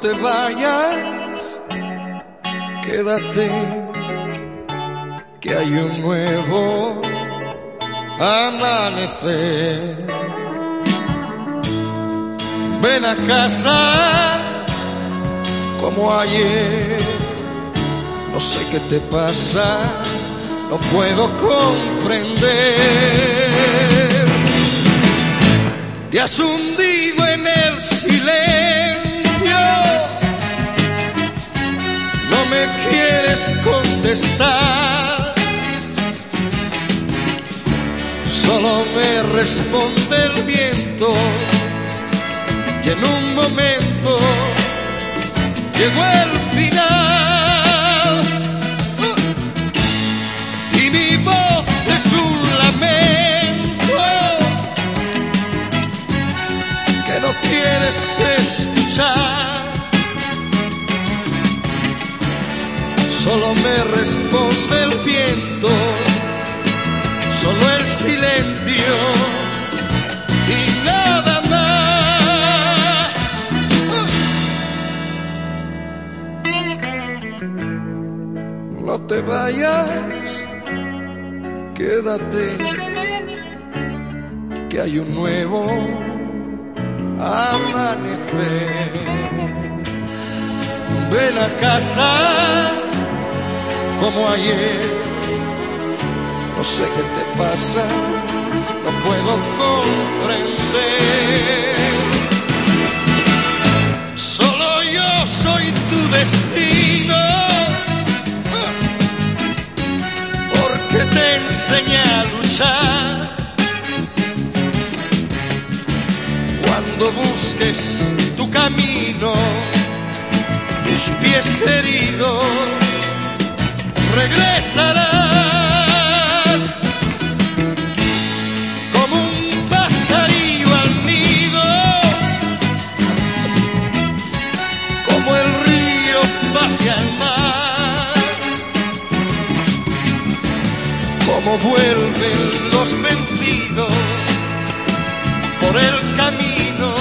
te vayas, quédate, que hay un nuevo amanecer. Ven a casa como ayer, no sé qué te pasa, no puedo comprender. Te has hundido en el quieres contestar. Solo me responde el viento y en un momento llegó el final y mi voz es un lamento que no quieres escuchar. Solo me responde el viento, solo el silencio y nada más. No te vayas, quédate, que hay un nuevo amanecer. Ven a casa como ayer, no sé qué te pasa, no puedo comprender. Solo yo soy tu destino, porque te enseñé a luchar. Cuando busques tu camino, tus pies heridos regresarán como un pajarillo al nido, como el río hacia el mar, como vuelven los vencidos por el camino